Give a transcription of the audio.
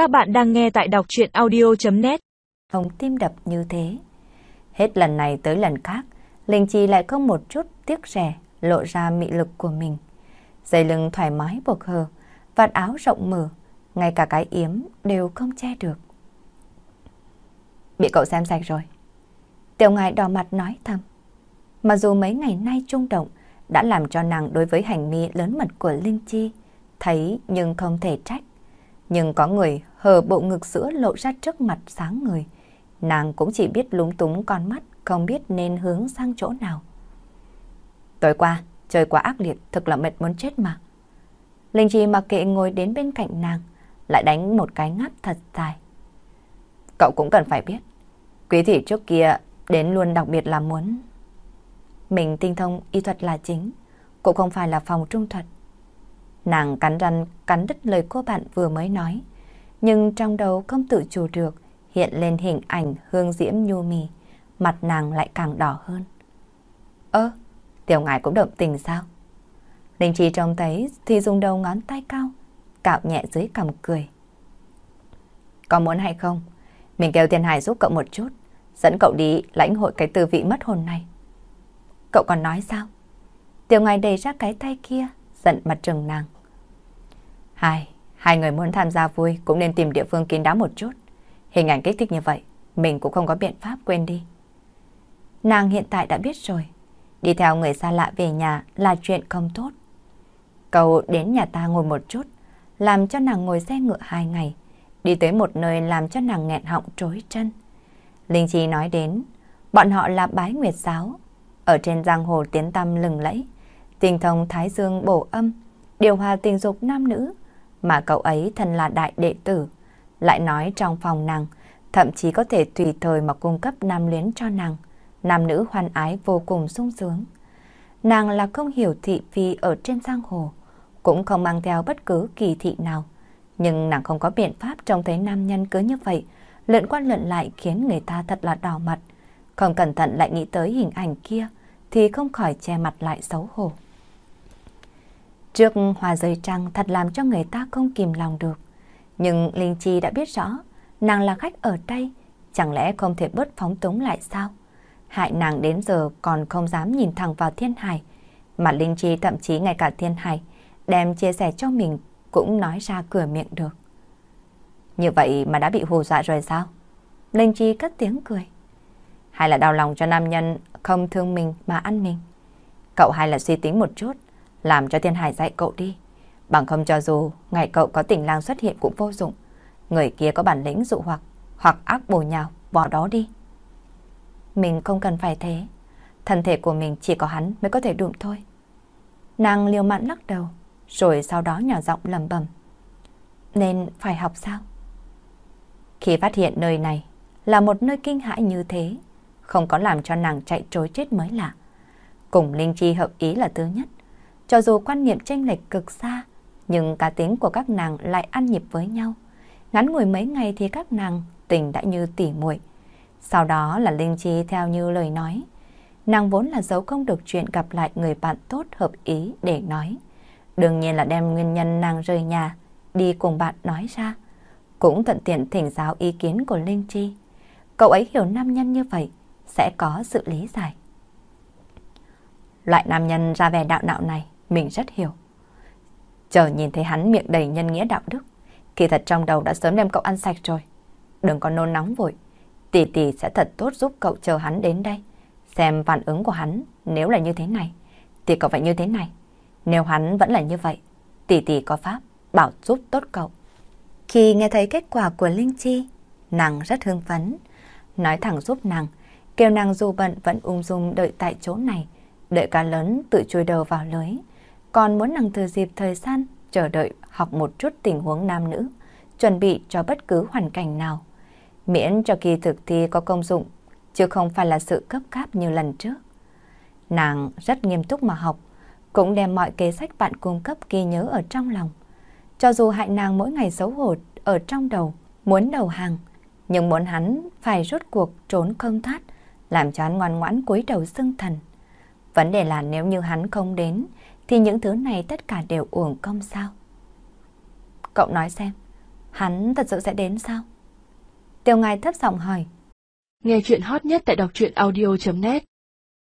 Các bạn đang nghe tại đọc chuyện audio.net Ông tim đập như thế. Hết lần này tới lần khác, Linh Chi lại không một chút tiếc rẻ lộ ra mị lực của mình. Dây lưng thoải mái buộc hờ, vạt áo rộng mở, ngay cả cái yếm đều không che được. Bị cậu xem sạch rồi. Tiểu ngài đỏ mặt nói thầm. Mặc dù mấy ngày nay trung động đã làm cho nàng đối với hành vi lớn mật của Linh Chi thấy nhưng không thể trách. Nhưng có người hờ bộ ngực sữa lộ ra trước mặt sáng người. Nàng cũng chỉ biết lúng túng con mắt, không biết nên hướng sang chỗ nào. Tối qua, trời quá ác liệt, thực là mệt muốn chết mà. Linh Chi mặc kệ ngồi đến bên cạnh nàng, lại đánh một cái ngáp thật dài. Cậu cũng cần phải biết, quý thị trước kia đến luôn đặc biệt là muốn... Mình tinh thông y thuật là chính, cũng không phải là phòng trung thuật. Nàng cắn răng cắn đứt lời cô bạn vừa mới nói, nhưng trong đầu không tự chủ được hiện lên hình ảnh hương diễm nhu mì, mặt nàng lại càng đỏ hơn. Ơ, tiểu ngài cũng động tình sao? Linh Chi trông thấy thì dùng đầu ngón tay cao, cạo nhẹ dưới cằm cười. Có muốn hay không? Mình kêu Thiên Hải giúp cậu một chút, dẫn cậu đi lãnh hội cái tư vị mất hồn này. Cậu còn nói sao? Tiểu ngài đầy ra cái tay kia, giận mặt trừng nàng. Hai, hai người muốn tham gia vui cũng nên tìm địa phương kín đáo một chút. Hình ảnh kích thích như vậy, mình cũng không có biện pháp quên đi. Nàng hiện tại đã biết rồi, đi theo người xa lạ về nhà là chuyện không tốt. Cậu đến nhà ta ngồi một chút, làm cho nàng ngồi xe ngựa hai ngày, đi tới một nơi làm cho nàng nghẹn họng trối chân. Linh Chi nói đến, bọn họ là bái nguyệt giáo, ở trên giang hồ tiến tâm lừng lẫy, tình thông thái dương bổ âm, điều hòa tình dục nam nữ, mà cậu ấy thân là đại đệ tử, lại nói trong phòng nàng, thậm chí có thể tùy thời mà cung cấp nam luyến cho nàng, nam nữ hoan ái vô cùng sung sướng. Nàng là không hiểu thị phi ở trên giang hồ, cũng không mang theo bất cứ kỳ thị nào, nhưng nàng không có biện pháp trông thấy nam nhân cứ như vậy, lượn qua lượn lại khiến người ta thật là đỏ mặt, không cẩn thận lại nghĩ tới hình ảnh kia thì không khỏi che mặt lại xấu hổ. Trước hoa rơi trăng thật làm cho người ta không kìm lòng được. Nhưng Linh Chi đã biết rõ, nàng là khách ở đây, chẳng lẽ không thể bớt phóng túng lại sao? Hại nàng đến giờ còn không dám nhìn thẳng vào thiên hải, mà Linh Chi thậm chí ngay cả thiên hải, đem chia sẻ cho mình cũng nói ra cửa miệng được. Như vậy mà đã bị hù dọa rồi sao? Linh Chi cất tiếng cười. Hay là đau lòng cho nam nhân không thương mình mà ăn mình? Cậu hay là suy tính một chút, làm cho Thiên Hải dạy cậu đi. Bằng không cho dù ngày cậu có tình lang xuất hiện cũng vô dụng. Người kia có bản lĩnh dụ hoặc, hoặc ác bổ nhào, bỏ đó đi. Mình không cần phải thế. Thân thể của mình chỉ có hắn mới có thể đụng thôi. Nàng liều mạn lắc đầu, rồi sau đó nhỏ giọng lầm bầm. Nên phải học sao? Khi phát hiện nơi này là một nơi kinh hãi như thế, không có làm cho nàng chạy trối chết mới lạ. Cùng Linh Chi hợp ý là thứ nhất. Cho dù quan niệm tranh lệch cực xa, nhưng cá tính của các nàng lại ăn nhịp với nhau. Ngắn ngủi mấy ngày thì các nàng tình đã như tỉ muội. Sau đó là Linh Chi theo như lời nói. Nàng vốn là giấu không được chuyện gặp lại người bạn tốt hợp ý để nói. Đương nhiên là đem nguyên nhân nàng rời nhà, đi cùng bạn nói ra. Cũng thuận tiện thỉnh giáo ý kiến của Linh Chi. Cậu ấy hiểu nam nhân như vậy, sẽ có sự lý giải. Loại nam nhân ra vẻ đạo đạo này, mình rất hiểu. Chờ nhìn thấy hắn miệng đầy nhân nghĩa đạo đức, kỳ thật trong đầu đã sớm đem cậu ăn sạch rồi. Đừng có nôn nóng vội, tỷ tỷ sẽ thật tốt giúp cậu chờ hắn đến đây. Xem phản ứng của hắn nếu là như thế này, thì cậu phải như thế này. Nếu hắn vẫn là như vậy, tỷ tỷ có pháp bảo giúp tốt cậu. Khi nghe thấy kết quả của Linh Chi, nàng rất hưng phấn, nói thẳng giúp nàng, kêu nàng dù bận vẫn ung dung đợi tại chỗ này, đợi cá lớn tự chui đầu vào lưới. Còn muốn nàng thừa dịp thời gian chờ đợi học một chút tình huống nam nữ, chuẩn bị cho bất cứ hoàn cảnh nào. Miễn cho kỳ thực thi có công dụng, chứ không phải là sự cấp cáp như lần trước. Nàng rất nghiêm túc mà học, cũng đem mọi kế sách bạn cung cấp ghi nhớ ở trong lòng. Cho dù hại nàng mỗi ngày xấu hổ ở trong đầu, muốn đầu hàng, nhưng muốn hắn phải rốt cuộc trốn không thoát, làm cho hắn ngoan ngoãn cúi đầu xưng thần. Vấn đề là nếu như hắn không đến, thì những thứ này tất cả đều uổng công sao. Cậu nói xem, Hắn thật sự sẽ đến sao? Tiêu ngài thấp giọng hỏi. Nghe chuyện hot nhất tại đọc truyện audio.net